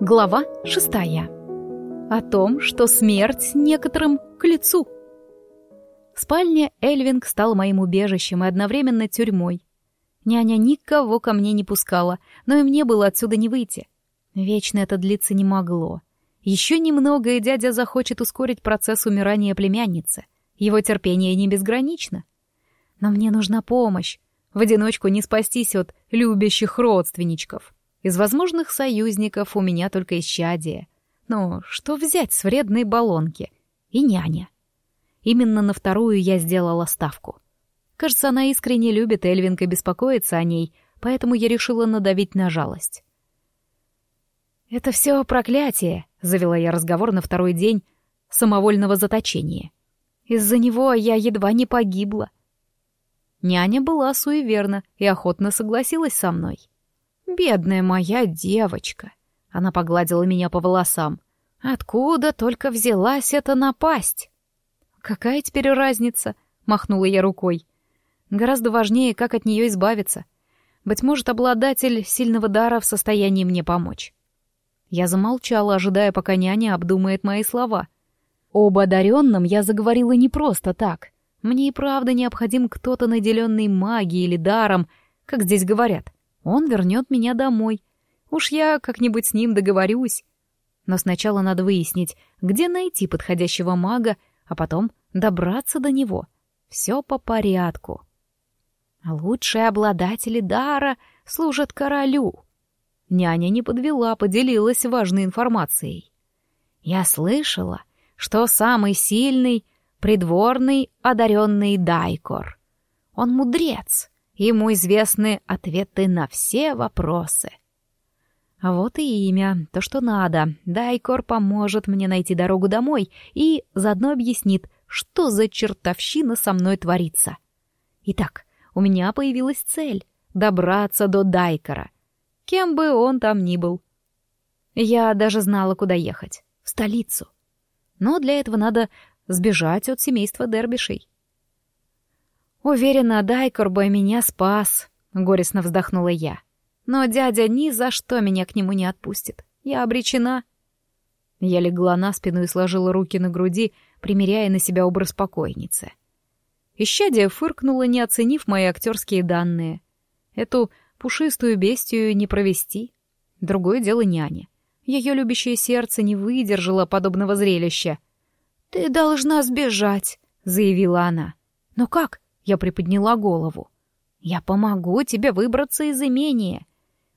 Глава шестая. О том, что смерть некоторым к лицу. Спальня Эльвинг стала моим убежищем и одновременно тюрьмой. Няня никого ко мне не пускала, но и мне было отсюда не выйти. Вечно это длиться не могло. Еще немного, и дядя захочет ускорить процесс умирания племянницы. Его терпение не безгранично. Но мне нужна помощь. В одиночку не спастись от любящих родственничков. Из возможных союзников у меня только исчадие. Но что взять с вредной баллонки? И няня. Именно на вторую я сделала ставку. Кажется, она искренне любит Эльвинг и беспокоится о ней, поэтому я решила надавить на жалость. «Это все проклятие», — завела я разговор на второй день самовольного заточения. «Из-за него я едва не погибла». Няня была суеверна и охотно согласилась со мной. «Бедная моя девочка!» Она погладила меня по волосам. «Откуда только взялась эта напасть?» «Какая теперь разница?» — махнула я рукой. «Гораздо важнее, как от нее избавиться. Быть может, обладатель сильного дара в состоянии мне помочь». Я замолчала, ожидая, пока няня обдумает мои слова. Об одаренном я заговорила не просто так. Мне и правда необходим кто-то, наделенный магией или даром, как здесь говорят. Он вернет меня домой. Уж я как-нибудь с ним договорюсь. Но сначала надо выяснить, где найти подходящего мага, а потом добраться до него. Все по порядку. Лучшие обладатели дара служат королю. Няня не подвела, поделилась важной информацией. Я слышала, что самый сильный — придворный одаренный Дайкор. Он мудрец, Ему известны ответы на все вопросы. А вот и имя, то, что надо. Дайкор поможет мне найти дорогу домой и заодно объяснит, что за чертовщина со мной творится. Итак, у меня появилась цель — добраться до Дайкора. Кем бы он там ни был. Я даже знала, куда ехать. В столицу. Но для этого надо сбежать от семейства Дербишей. «Уверена, Дайкор бы меня спас», — горестно вздохнула я. «Но дядя ни за что меня к нему не отпустит. Я обречена». Я легла на спину и сложила руки на груди, примеряя на себя образ покойницы. Ищадия фыркнула, не оценив мои актерские данные. Эту пушистую бестию не провести. Другое дело няня. Ее любящее сердце не выдержало подобного зрелища. «Ты должна сбежать», — заявила она. «Но как? Я приподняла голову. «Я помогу тебе выбраться из имения.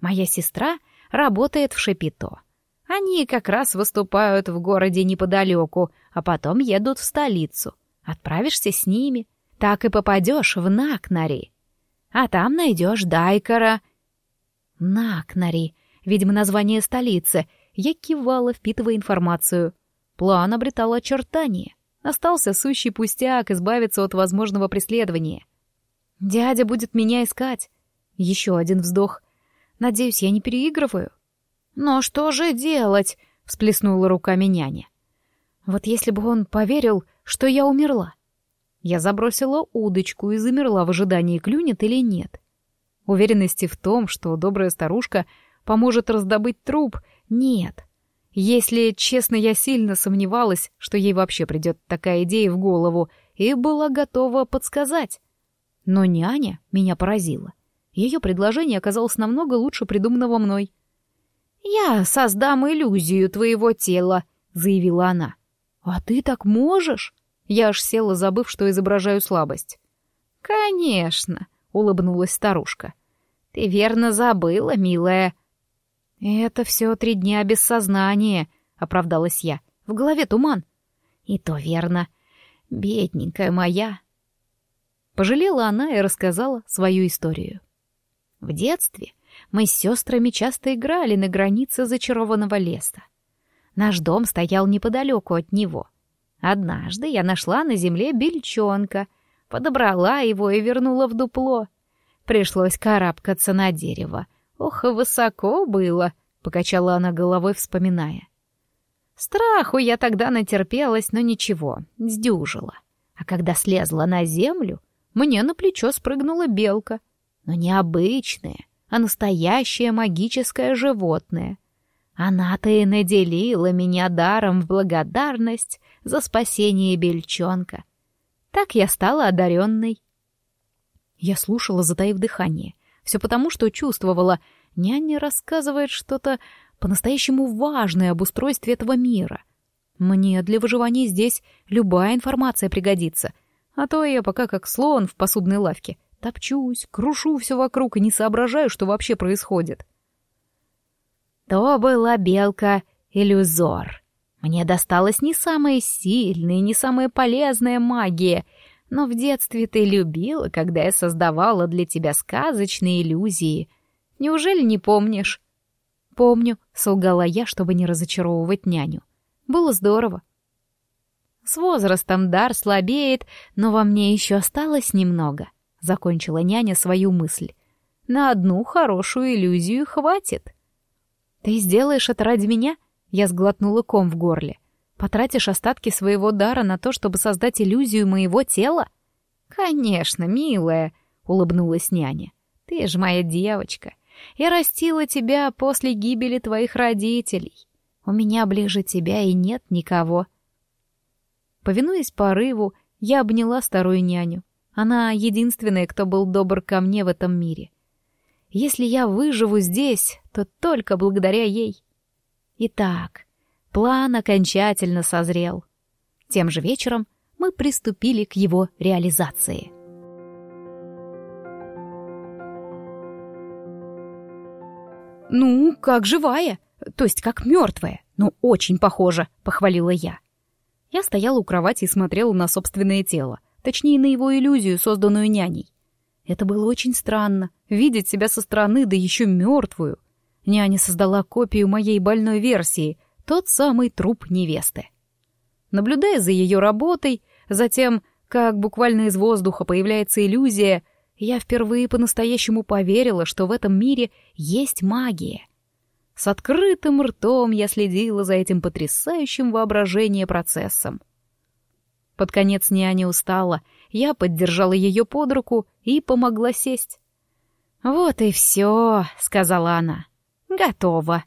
Моя сестра работает в Шепито. Они как раз выступают в городе неподалеку, а потом едут в столицу. Отправишься с ними, так и попадешь в Накнари. А там найдешь Дайкара». «Накнари», видимо, название столицы. Я кивала, впитывая информацию. План обретал очертания. Остался сущий пустяк избавиться от возможного преследования. Дядя будет меня искать. Еще один вздох. Надеюсь, я не переигрываю. Но что же делать? всплеснула руками няня. Вот если бы он поверил, что я умерла. Я забросила удочку и замерла в ожидании, клюнет или нет. Уверенности в том, что добрая старушка поможет раздобыть труп, нет. Если честно, я сильно сомневалась, что ей вообще придет такая идея в голову, и была готова подсказать. Но няня меня поразила. Ее предложение оказалось намного лучше придуманного мной. «Я создам иллюзию твоего тела», — заявила она. «А ты так можешь?» Я аж села, забыв, что изображаю слабость. «Конечно», — улыбнулась старушка. «Ты верно забыла, милая. «Это все три дня без сознания», — оправдалась я. «В голове туман». «И то верно. Бедненькая моя». Пожалела она и рассказала свою историю. В детстве мы с сестрами часто играли на границе зачарованного леса. Наш дом стоял неподалеку от него. Однажды я нашла на земле бельчонка, подобрала его и вернула в дупло. Пришлось карабкаться на дерево — «Ох, высоко было!» — покачала она головой, вспоминая. Страху я тогда натерпелась, но ничего, сдюжила. А когда слезла на землю, мне на плечо спрыгнула белка. Но не обычная, а настоящее магическое животное. Она-то и наделила меня даром в благодарность за спасение бельчонка. Так я стала одаренной. Я слушала, затаив дыхание. Все потому, что чувствовала, няня рассказывает что-то по-настоящему важное об устройстве этого мира. Мне для выживания здесь любая информация пригодится, а то я пока как слон в посудной лавке. Топчусь, крушу все вокруг и не соображаю, что вообще происходит. — то была белка-иллюзор. Мне досталась не самая сильная, не самая полезная магия, но в детстве ты любила, когда я создавала для тебя сказочные иллюзии. Неужели не помнишь? Помню, солгала я, чтобы не разочаровывать няню. Было здорово. С возрастом дар слабеет, но во мне еще осталось немного. Закончила няня свою мысль. На одну хорошую иллюзию хватит. «Ты сделаешь это ради меня?» Я сглотнула ком в горле. «Потратишь остатки своего дара на то, чтобы создать иллюзию моего тела?» «Конечно, милая», — улыбнулась няня. «Ты же моя девочка. Я растила тебя после гибели твоих родителей. У меня ближе тебя и нет никого». Повинуясь порыву, я обняла старую няню. Она единственная, кто был добр ко мне в этом мире. Если я выживу здесь, то только благодаря ей. Итак, план окончательно созрел. Тем же вечером мы приступили к его реализации. «Ну, как живая, то есть как мертвая, но очень похоже», — похвалила я. Я стояла у кровати и смотрела на собственное тело, точнее, на его иллюзию, созданную няней. Это было очень странно, видеть себя со стороны, да еще мертвую. Няня создала копию моей больной версии, тот самый труп невесты. Наблюдая за ее работой, затем, как буквально из воздуха появляется иллюзия, я впервые по-настоящему поверила, что в этом мире есть магия. С открытым ртом я следила за этим потрясающим воображение процессом. Под конец няня устала, я поддержала ее под руку и помогла сесть. «Вот и все», — сказала она. «Готово».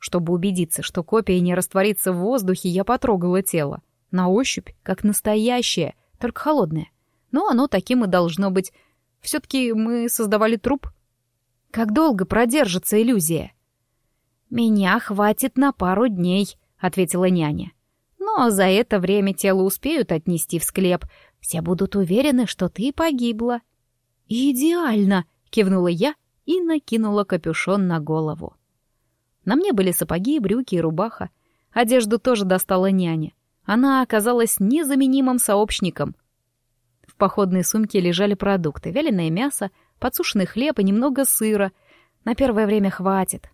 Чтобы убедиться, что копия не растворится в воздухе, я потрогала тело. На ощупь, как настоящее, только холодное. Но оно таким и должно быть. Все-таки мы создавали труп. Как долго продержится иллюзия? «Меня хватит на пару дней», — ответила няня. Но за это время тело успеют отнести в склеп. Все будут уверены, что ты погибла». «Идеально!» — кивнула я и накинула капюшон на голову. На мне были сапоги, брюки и рубаха. Одежду тоже достала няня. Она оказалась незаменимым сообщником. В походной сумке лежали продукты, вяленое мясо, подсушенный хлеб и немного сыра. На первое время хватит.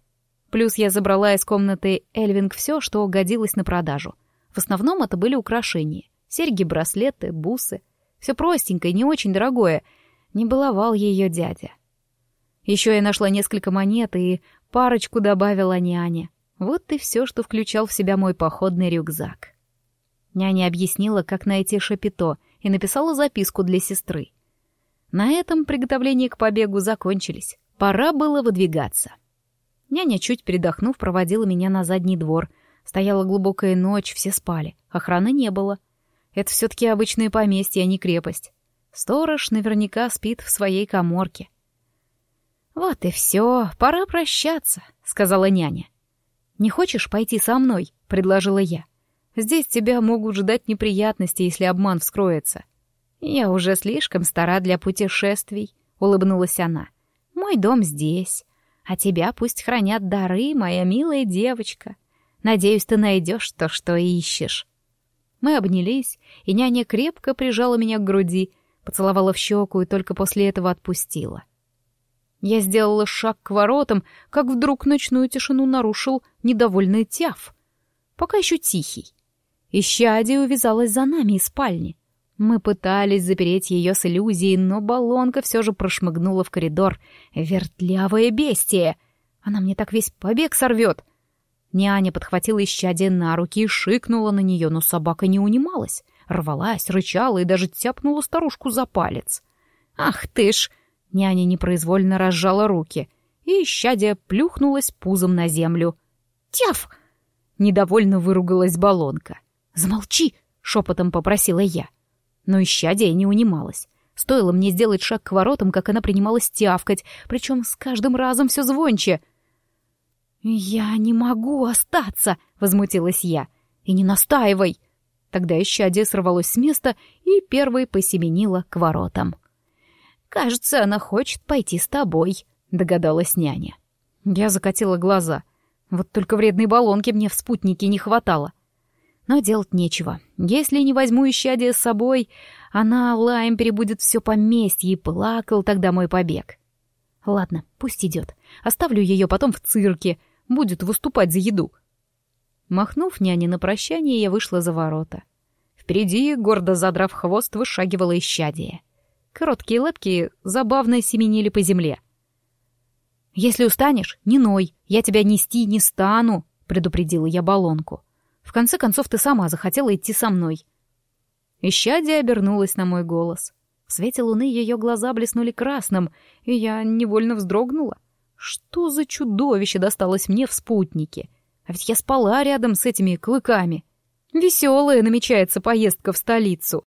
Плюс я забрала из комнаты Эльвинг все, что годилось на продажу — в основном это были украшения. Серьги, браслеты, бусы. Все простенькое, не очень дорогое. Не баловал ее дядя. Еще я нашла несколько монет и парочку добавила няне. Вот и все, что включал в себя мой походный рюкзак. Няня объяснила, как найти шапито, и написала записку для сестры. На этом приготовления к побегу закончились. Пора было выдвигаться. Няня, чуть передохнув, проводила меня на задний двор — Стояла глубокая ночь, все спали. Охраны не было. Это все-таки обычное поместье, а не крепость. Сторож наверняка спит в своей коморке. «Вот и все, пора прощаться», — сказала няня. «Не хочешь пойти со мной?» — предложила я. «Здесь тебя могут ждать неприятности, если обман вскроется». «Я уже слишком стара для путешествий», — улыбнулась она. «Мой дом здесь, а тебя пусть хранят дары, моя милая девочка. Надеюсь, ты найдешь то, что ищешь». Мы обнялись, и няня крепко прижала меня к груди, поцеловала в щеку и только после этого отпустила. Я сделала шаг к воротам, как вдруг ночную тишину нарушил недовольный тяв. Пока еще тихий. Ищадия увязалась за нами из спальни. Мы пытались запереть ее с иллюзией, но баллонка все же прошмыгнула в коридор. Вертлявое бестие! Она мне так весь побег сорвет — Няня подхватила исчадие на руки и шикнула на нее, но собака не унималась. Рвалась, рычала и даже тяпнула старушку за палец. «Ах ты ж!» Няня непроизвольно разжала руки, и исчадие плюхнулась пузом на землю. «Тяф!» — недовольно выругалась баллонка. «Замолчи!» — шепотом попросила я. Но исчадие не унималась. Стоило мне сделать шаг к воротам, как она принималась тявкать, причем с каждым разом все звонче. «Я не могу остаться!» — возмутилась я. «И не настаивай!» Тогда исчадие сорвалось с места и первой посеменила к воротам. «Кажется, она хочет пойти с тобой», — догадалась няня. Я закатила глаза. Вот только вредной баллонки мне в спутнике не хватало. Но делать нечего. Если не возьму исчадие с собой, она лаем перебудет все поместье, и плакал тогда мой побег. Ладно, пусть идет. Оставлю ее потом в цирке, будет выступать за еду. Махнув няне на прощание, я вышла за ворота. Впереди, гордо задрав хвост, вышагивала исчадие. Короткие лапки забавно семенили по земле. «Если устанешь, не ной, я тебя нести не стану», — предупредила я баллонку. «В конце концов, ты сама захотела идти со мной». Ищадия обернулась на мой голос. В свете луны ее глаза блеснули красным, и я невольно вздрогнула. Что за чудовище досталось мне в спутнике? А ведь я спала рядом с этими клыками. Веселая намечается поездка в столицу.